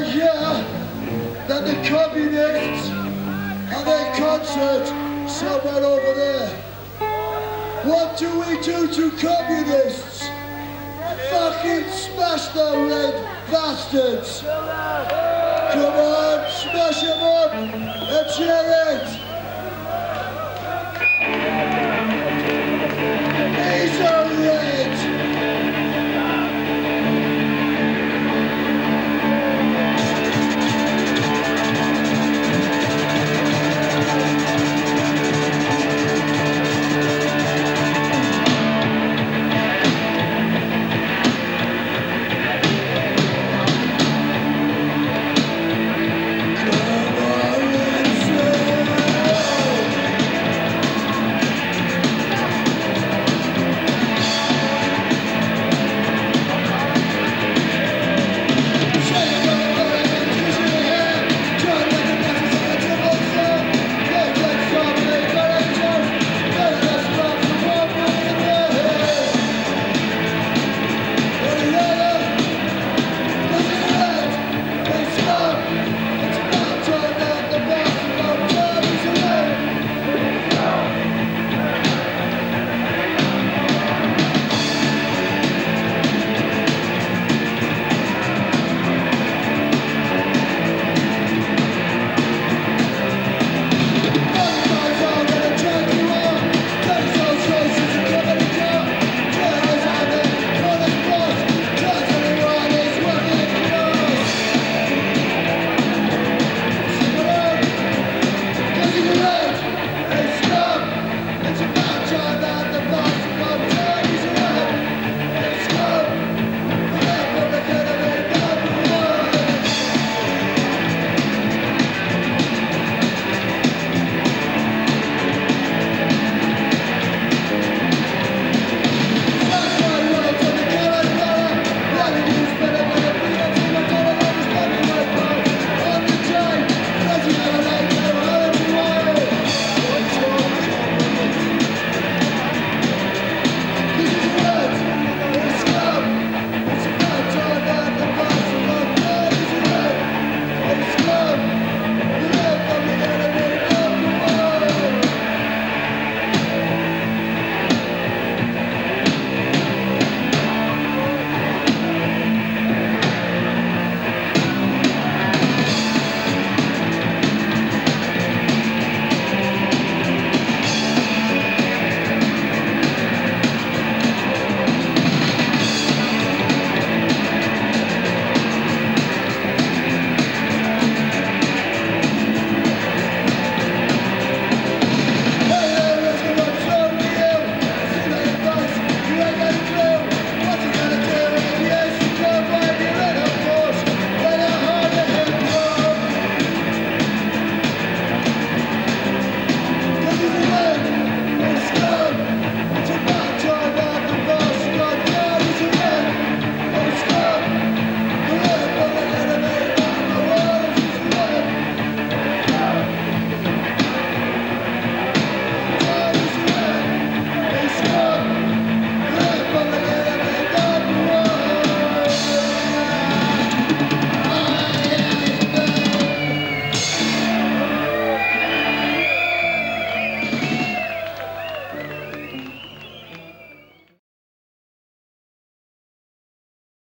Yeah, hear that the communists have a concert somewhere over there. What do we do to communists? Fucking smash them, red bastards! Come on, smash them up! Let's it!